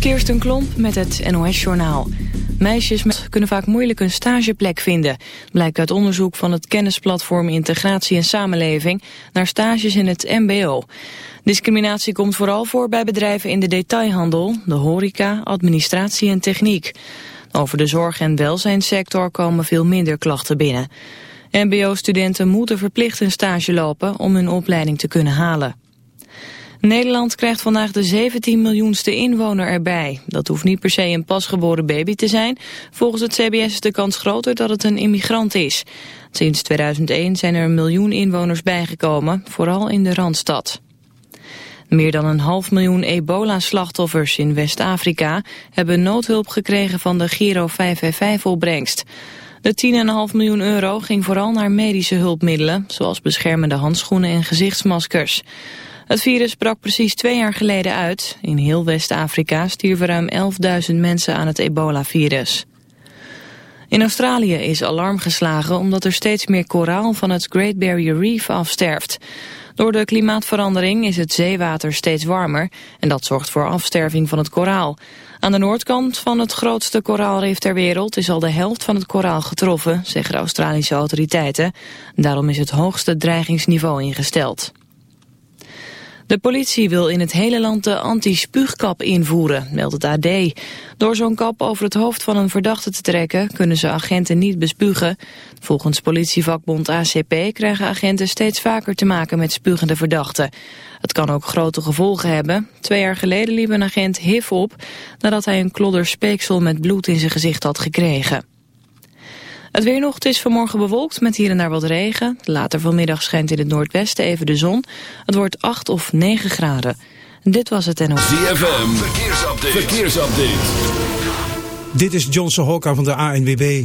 Kirsten Klomp met het NOS-journaal. Meisjes kunnen vaak moeilijk een stageplek vinden. Blijkt uit onderzoek van het kennisplatform Integratie en Samenleving... naar stages in het mbo. Discriminatie komt vooral voor bij bedrijven in de detailhandel... de horeca, administratie en techniek. Over de zorg- en welzijnssector komen veel minder klachten binnen. MBO-studenten moeten verplicht een stage lopen om hun opleiding te kunnen halen. Nederland krijgt vandaag de 17 miljoenste inwoner erbij. Dat hoeft niet per se een pasgeboren baby te zijn. Volgens het CBS is de kans groter dat het een immigrant is. Sinds 2001 zijn er een miljoen inwoners bijgekomen, vooral in de Randstad. Meer dan een half miljoen ebola-slachtoffers in West-Afrika hebben noodhulp gekregen van de Giro 555-opbrengst. De 10,5 miljoen euro ging vooral naar medische hulpmiddelen, zoals beschermende handschoenen en gezichtsmaskers. Het virus brak precies twee jaar geleden uit. In heel West-Afrika stierven ruim 11.000 mensen aan het ebola-virus. In Australië is alarm geslagen omdat er steeds meer koraal van het Great Barrier Reef afsterft. Door de klimaatverandering is het zeewater steeds warmer en dat zorgt voor afsterving van het koraal. Aan de noordkant van het grootste koraalrif ter wereld is al de helft van het koraal getroffen, zeggen de Australische autoriteiten. Daarom is het hoogste dreigingsniveau ingesteld. De politie wil in het hele land de anti-spuugkap invoeren, meldt het AD. Door zo'n kap over het hoofd van een verdachte te trekken... kunnen ze agenten niet bespugen. Volgens politievakbond ACP krijgen agenten steeds vaker te maken met spugende verdachten. Het kan ook grote gevolgen hebben. Twee jaar geleden liep een agent HIV op... nadat hij een klodder speeksel met bloed in zijn gezicht had gekregen. Het weer nog, het is vanmorgen bewolkt met hier en daar wat regen. Later vanmiddag schijnt in het noordwesten even de zon. Het wordt 8 of 9 graden. Dit was het en ZFM, verkeersupdate. verkeersupdate. Dit is Johnson Hokka van de ANWB.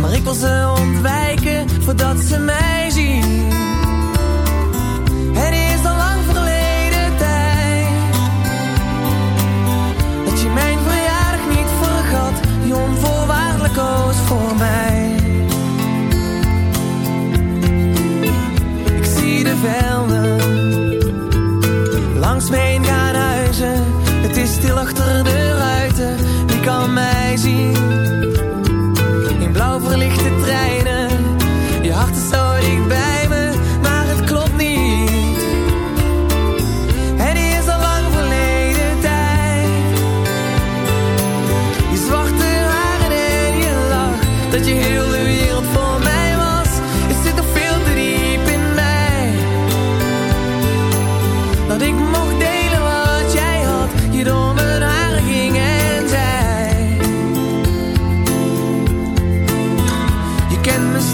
Maar ik wil ze ontwijken voordat ze mij zien.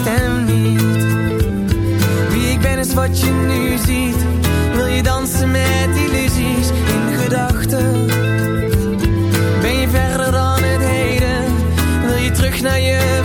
stem niet. Wie ik ben is wat je nu ziet. Wil je dansen met illusies in gedachten? Ben je verder dan het heden? Wil je terug naar je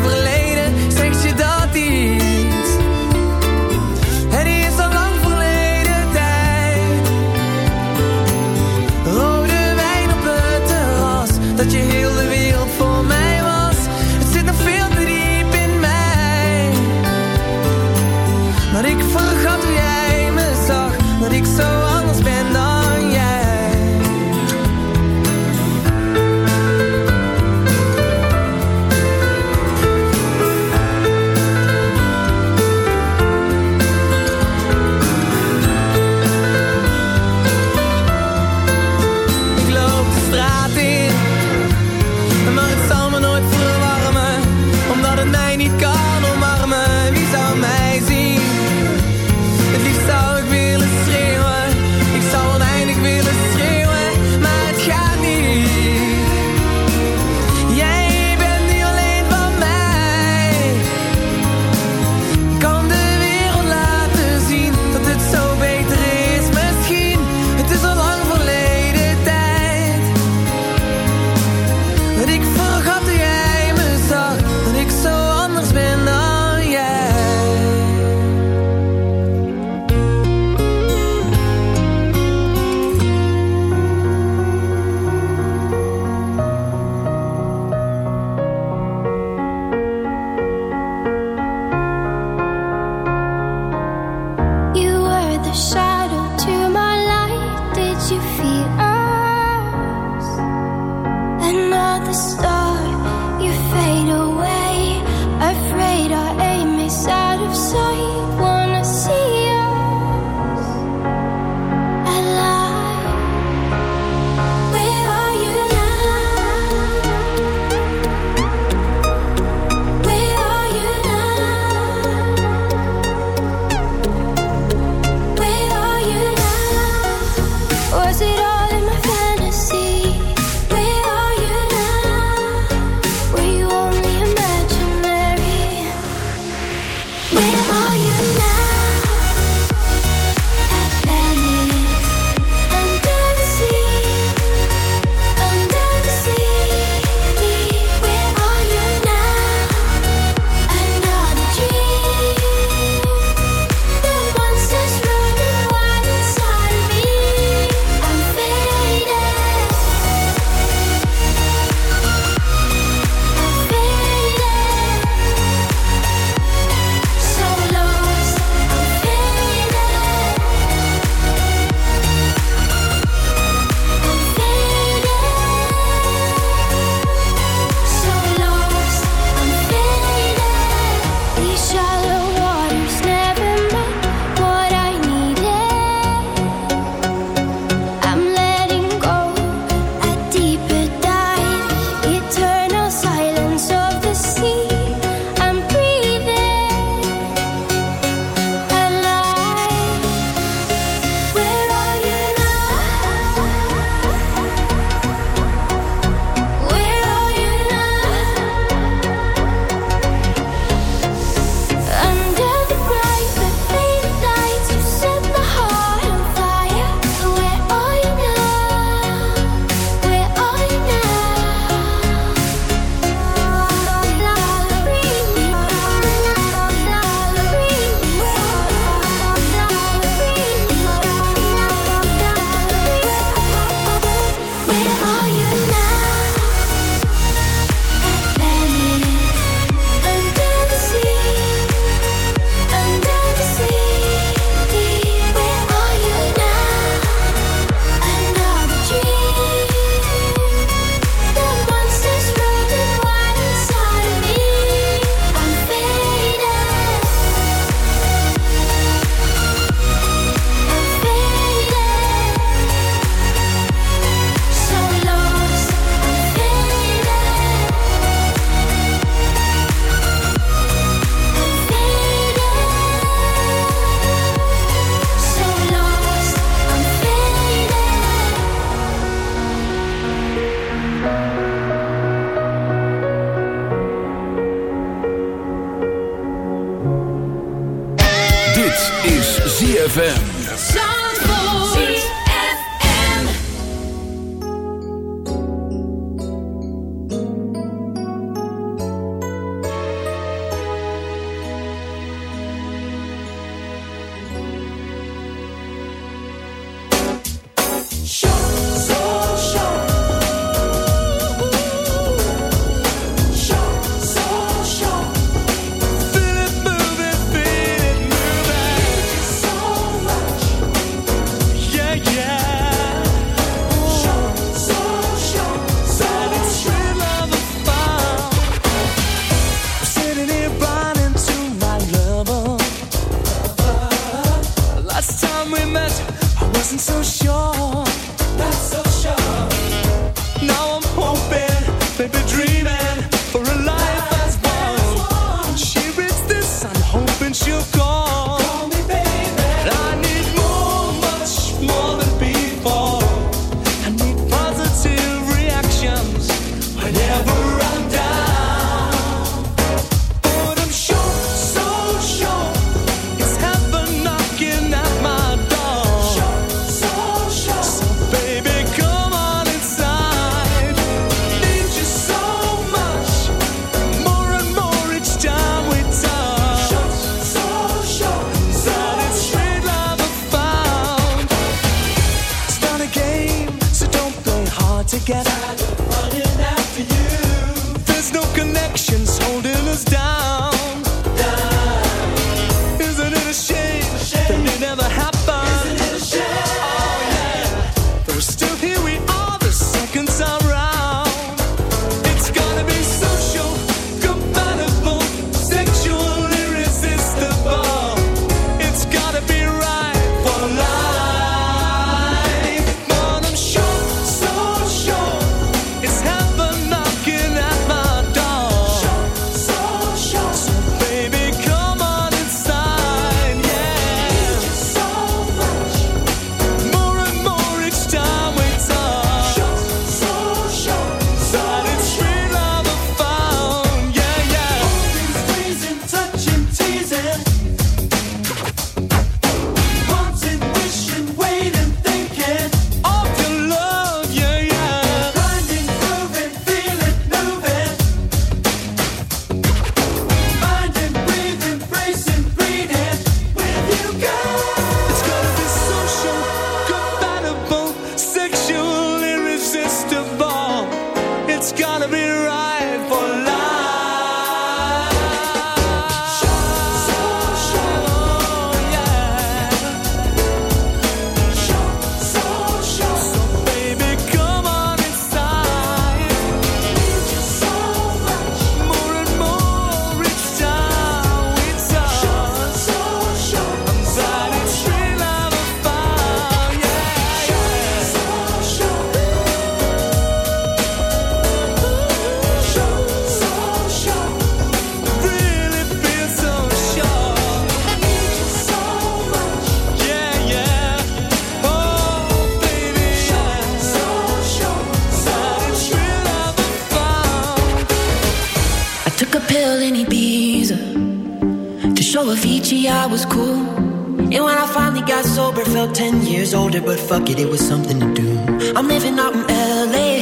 fuck it, it was something to do. I'm living out in LA.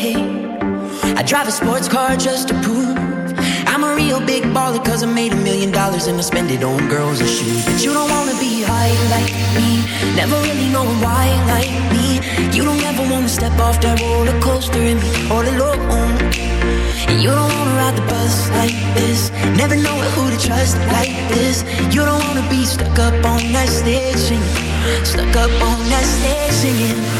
I drive a sports car just to prove I'm a real big baller, cause I made a million dollars and I spend it on girls and shoes. But you don't wanna be high like me, never really knowing why like me. You don't ever wanna step off that roller coaster and be all alone. And you don't wanna ride the bus like this, never knowing who to trust like this. You don't wanna be stuck up on that stage singing. Stuck up on that stage singing.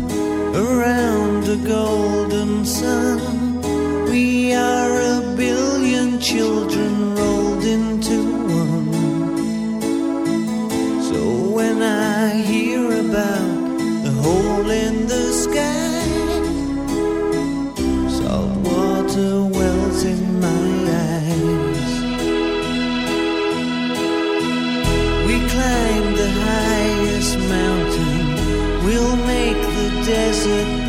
around the golden sun. We are a billion children rolled into one. So when I hear about the hole in the sky, desert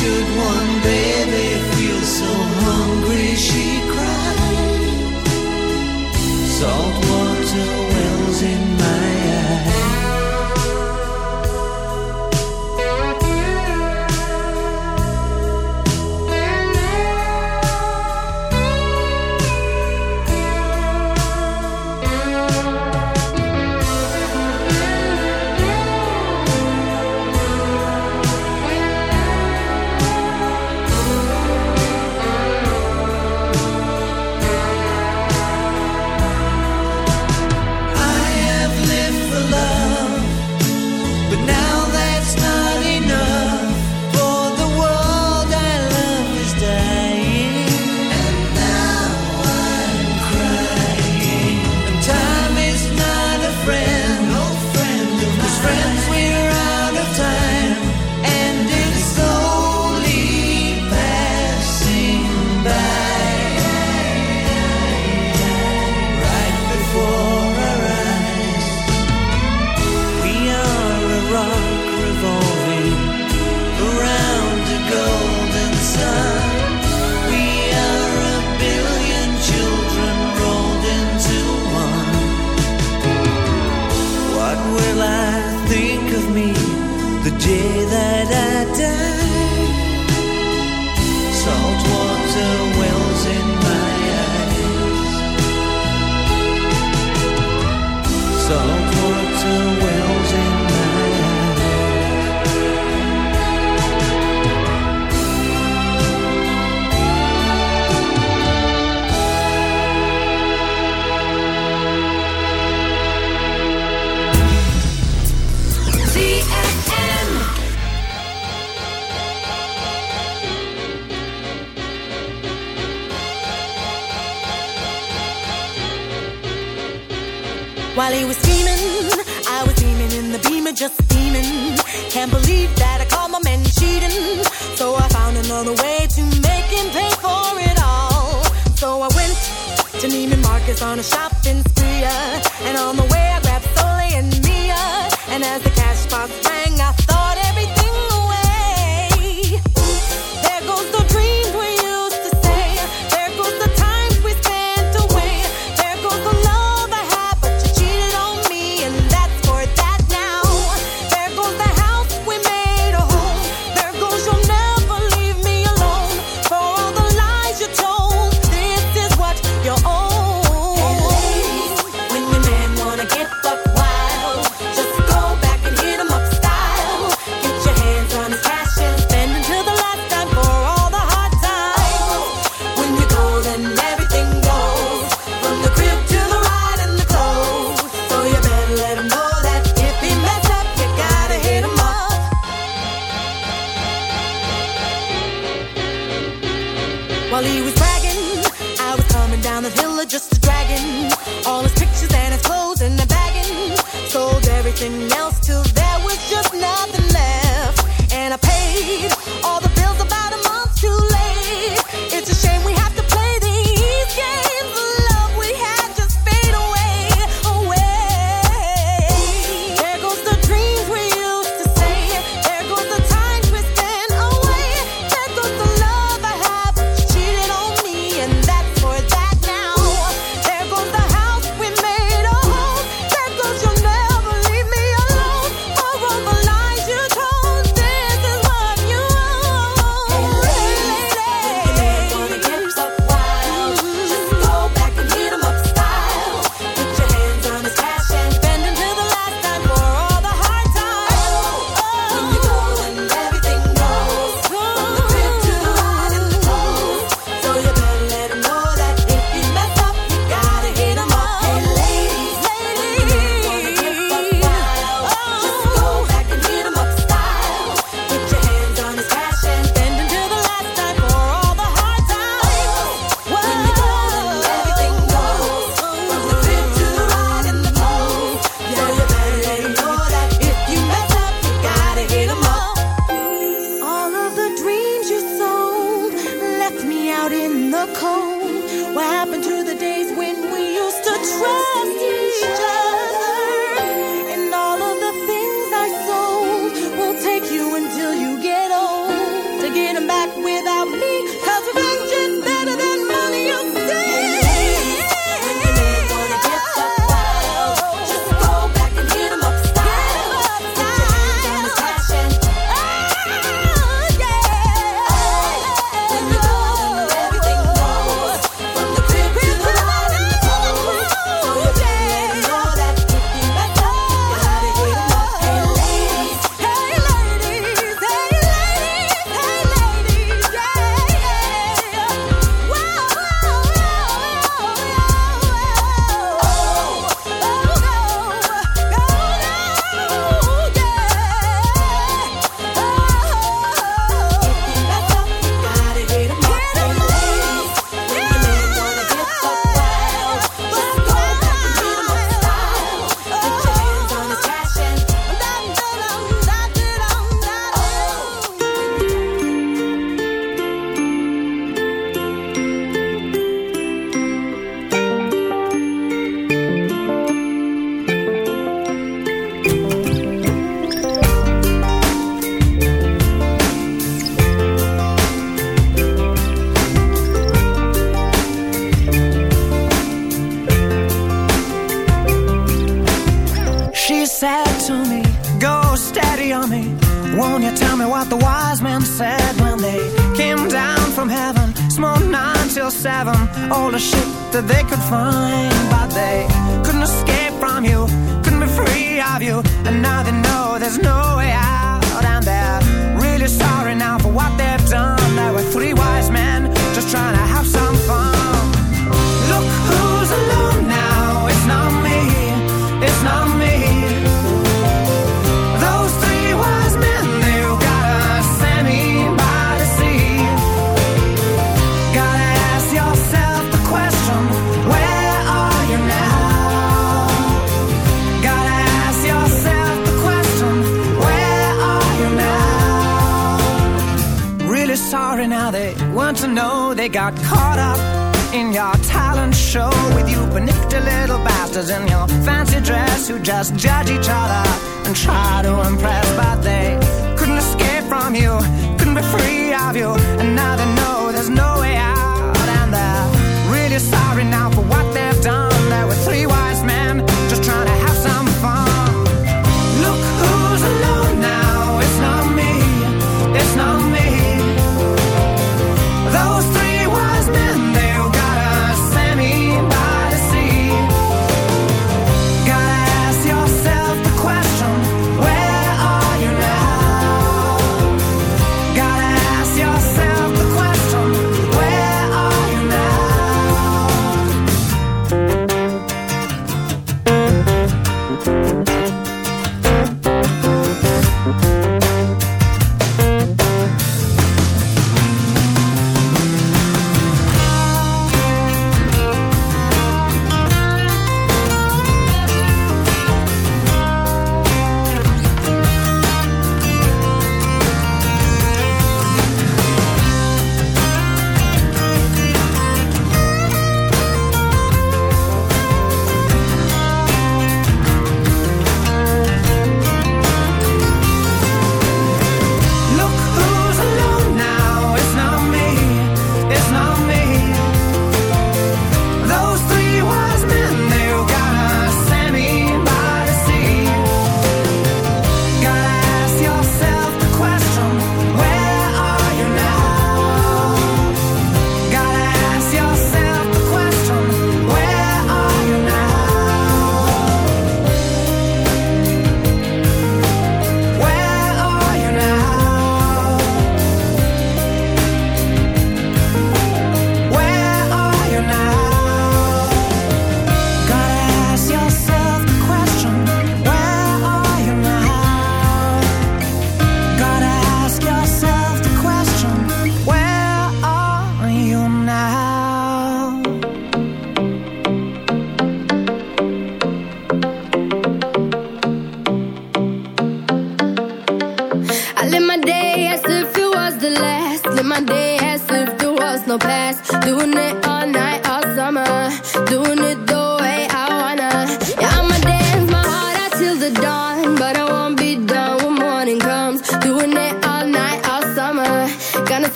should one baby? Molly was scheming, I was steaming in the beamer, just steaming. Can't believe that I called my man cheating. So I found another way to make him pay for it all. So I went to Neiman Marcus on a shop